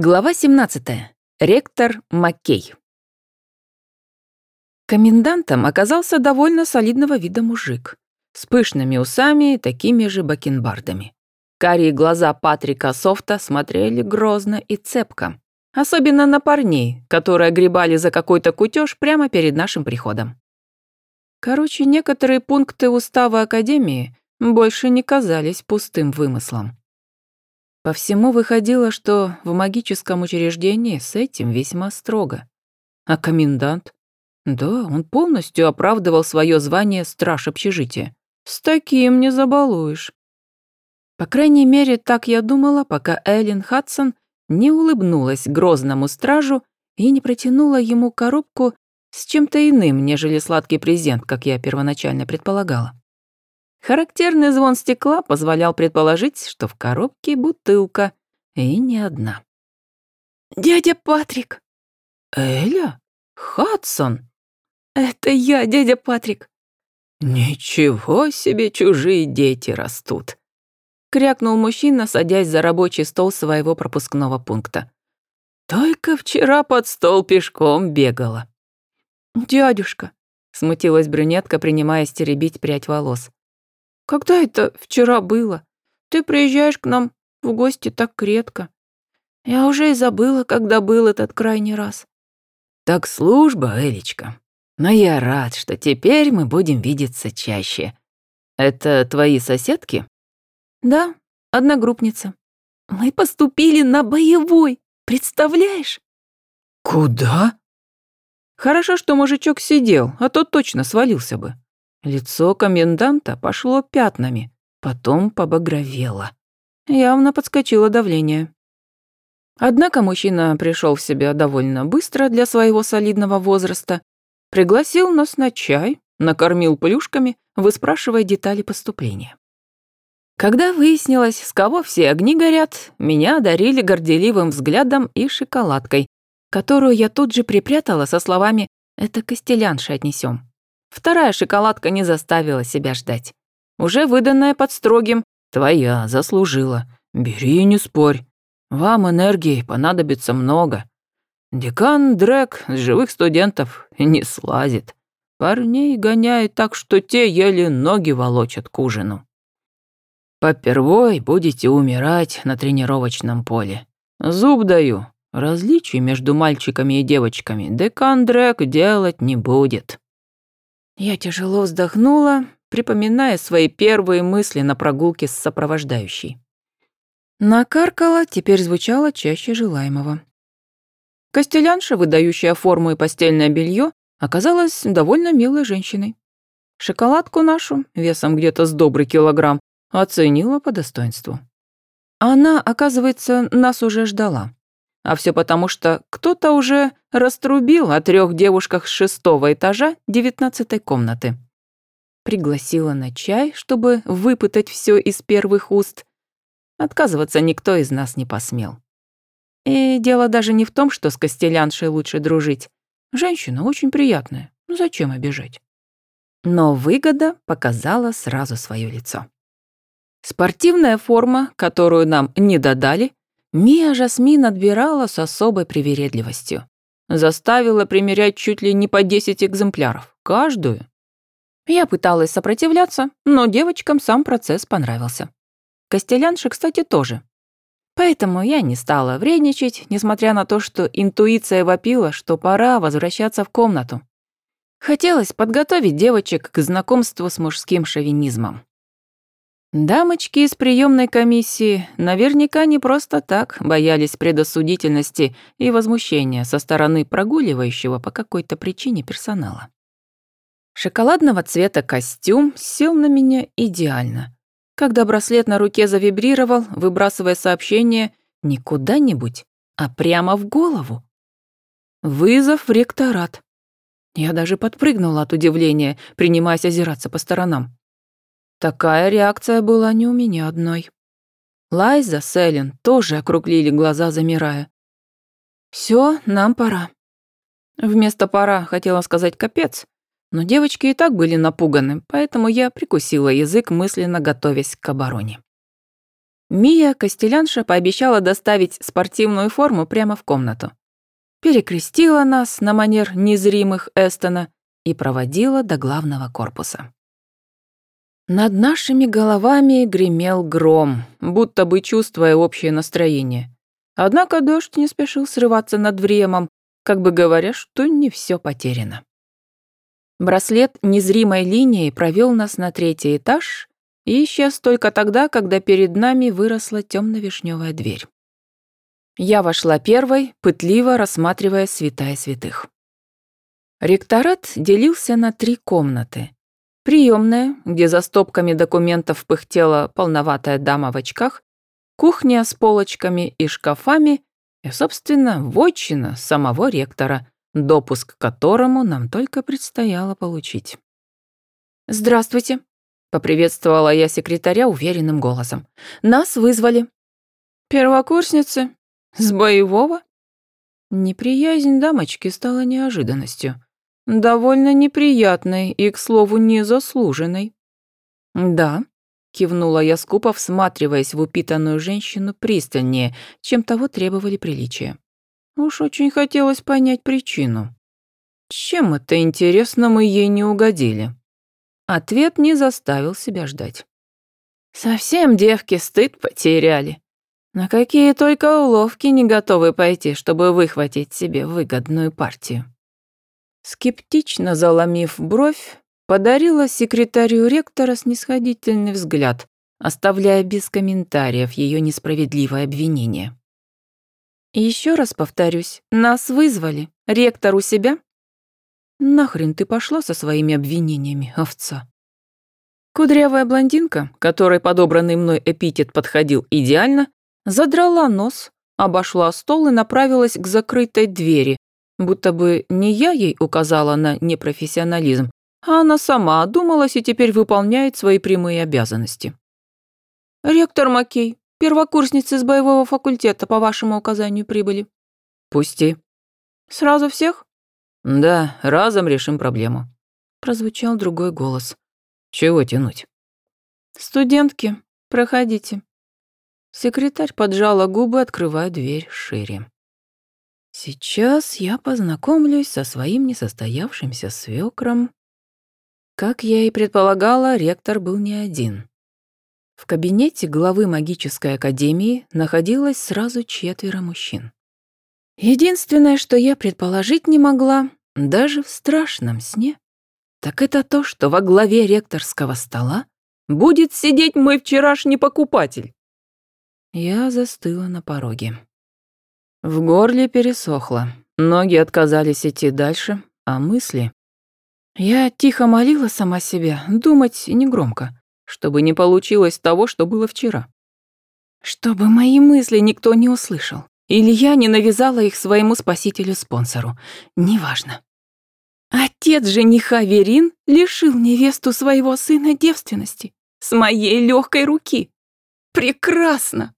Глава 17. Ректор Маккей. Комендантом оказался довольно солидного вида мужик, с пышными усами и такими же бакенбардами. Карие глаза Патрика Софта смотрели грозно и цепко, особенно на парней, которые огребали за какой-то кутеж прямо перед нашим приходом. Короче, некоторые пункты устава Академии больше не казались пустым вымыслом. По всему выходило, что в магическом учреждении с этим весьма строго. А комендант? Да, он полностью оправдывал свое звание страж общежития. С таким не забалуешь. По крайней мере, так я думала, пока Эллен Хадсон не улыбнулась грозному стражу и не протянула ему коробку с чем-то иным, нежели сладкий презент, как я первоначально предполагала. Характерный звон стекла позволял предположить, что в коробке бутылка, и не одна. «Дядя Патрик!» «Эля? Хадсон?» «Это я, дядя Патрик!» «Ничего себе чужие дети растут!» Крякнул мужчина, садясь за рабочий стол своего пропускного пункта. «Только вчера под стол пешком бегала». «Дядюшка!» — смутилась брюнетка, принимаясь теребить прядь волос. Когда это вчера было? Ты приезжаешь к нам в гости так редко. Я уже и забыла, когда был этот крайний раз. Так служба, Элечка. Но я рад, что теперь мы будем видеться чаще. Это твои соседки? Да, одногруппница. Мы поступили на боевой, представляешь? Куда? Хорошо, что мужичок сидел, а то точно свалился бы. Лицо коменданта пошло пятнами, потом побагровело. Явно подскочило давление. Однако мужчина пришел в себя довольно быстро для своего солидного возраста, пригласил нас на чай, накормил плюшками, выспрашивая детали поступления. Когда выяснилось, с кого все огни горят, меня одарили горделивым взглядом и шоколадкой, которую я тут же припрятала со словами «это костелянши отнесем». Вторая шоколадка не заставила себя ждать. Уже выданная под строгим «Твоя, заслужила. Бери и не спорь. Вам энергии понадобится много. Декан Дрэк с живых студентов не слазит. Парней гоняет так, что те еле ноги волочат к ужину. Попервой будете умирать на тренировочном поле. Зуб даю. Различий между мальчиками и девочками декан Дрэк делать не будет. Я тяжело вздохнула, припоминая свои первые мысли на прогулке с сопровождающей. Накаркала теперь звучало чаще желаемого. Костелянша, выдающая форму и постельное белье, оказалась довольно милой женщиной. Шоколадку нашу, весом где-то с добрый килограмм, оценила по достоинству. Она, оказывается, нас уже ждала. А все потому, что кто-то уже раструбил о трех девушках с шестого этажа девятнадцатой комнаты. Пригласила на чай, чтобы выпытать все из первых уст. Отказываться никто из нас не посмел. И дело даже не в том, что с Костеляншей лучше дружить. Женщина очень приятная, ну зачем обижать? Но выгода показала сразу свое лицо. Спортивная форма, которую нам не додали, Мия Жасмин отбирала с особой привередливостью. Заставила примерять чуть ли не по 10 экземпляров, каждую. Я пыталась сопротивляться, но девочкам сам процесс понравился. Костелянши, кстати, тоже. Поэтому я не стала вредничать, несмотря на то, что интуиция вопила, что пора возвращаться в комнату. Хотелось подготовить девочек к знакомству с мужским шовинизмом. Дамочки из приемной комиссии наверняка не просто так боялись предосудительности и возмущения со стороны прогуливающего по какой-то причине персонала. Шоколадного цвета костюм сел на меня идеально. Когда браслет на руке завибрировал, выбрасывая сообщение не куда-нибудь, а прямо в голову. Вызов в ректорат. Я даже подпрыгнула от удивления, принимаясь озираться по сторонам. Такая реакция была не у меня одной. Лайза с Эллен тоже округлили глаза, замирая. Все, нам пора». Вместо «пора» хотела сказать «капец», но девочки и так были напуганы, поэтому я прикусила язык, мысленно готовясь к обороне. Мия Костелянша пообещала доставить спортивную форму прямо в комнату. Перекрестила нас на манер незримых Эстона и проводила до главного корпуса. Над нашими головами гремел гром, будто бы чувствуя общее настроение. Однако дождь не спешил срываться над времом, как бы говоря, что не все потеряно. Браслет незримой линией провел нас на третий этаж и исчез только тогда, когда перед нами выросла темно-вишневая дверь. Я вошла первой, пытливо рассматривая святая святых. Ректорат делился на три комнаты. Приемная, где за стопками документов пыхтела полноватая дама в очках, кухня с полочками и шкафами и, собственно, вотчина самого ректора, допуск к которому нам только предстояло получить. «Здравствуйте», — поприветствовала я секретаря уверенным голосом. «Нас вызвали». «Первокурсницы? С боевого?» Неприязнь дамочки стала неожиданностью. Довольно неприятной и, к слову, незаслуженной. «Да», Кивнула я скупо, всматриваясь в упитанную женщину пристальнее, чем того требовали приличия. Уж очень хотелось понять причину. Чем это, интересно, мы ей не угодили? Ответ не заставил себя ждать. Совсем девки стыд потеряли. На какие только уловки не готовы пойти, чтобы выхватить себе выгодную партию. Скептично заломив бровь, подарила секретарю ректора снисходительный взгляд, оставляя без комментариев ее несправедливое обвинение. Еще раз повторюсь, нас вызвали. Ректор у себя?» «Нахрен ты пошла со своими обвинениями, овца?» Кудрявая блондинка, которой подобранный мной эпитет подходил идеально, задрала нос, обошла стол и направилась к закрытой двери, будто бы не я ей указала на непрофессионализм, а она сама одумалась и теперь выполняет свои прямые обязанности. «Ректор Макей, первокурсницы с боевого факультета по вашему указанию прибыли». «Пусти». «Сразу всех?» «Да, разом решим проблему», — прозвучал другой голос. «Чего тянуть?» «Студентки, проходите». Секретарь поджала губы, открывая дверь шире. «Сейчас я познакомлюсь со своим несостоявшимся свекром как я и предполагала, ректор был не один. В кабинете главы магической академии находилось сразу четверо мужчин. Единственное, что я предположить не могла, даже в страшном сне, так это то, что во главе ректорского стола будет сидеть мой вчерашний покупатель. Я застыла на пороге. В горле пересохло, ноги отказались идти дальше, а мысли я тихо молила сама себя, думать негромко, чтобы не получилось того, что было вчера. Чтобы мои мысли никто не услышал. Или я не навязала их своему спасителю-спонсору. Неважно. Отец жениха Верин лишил невесту своего сына девственности с моей легкой руки. Прекрасно!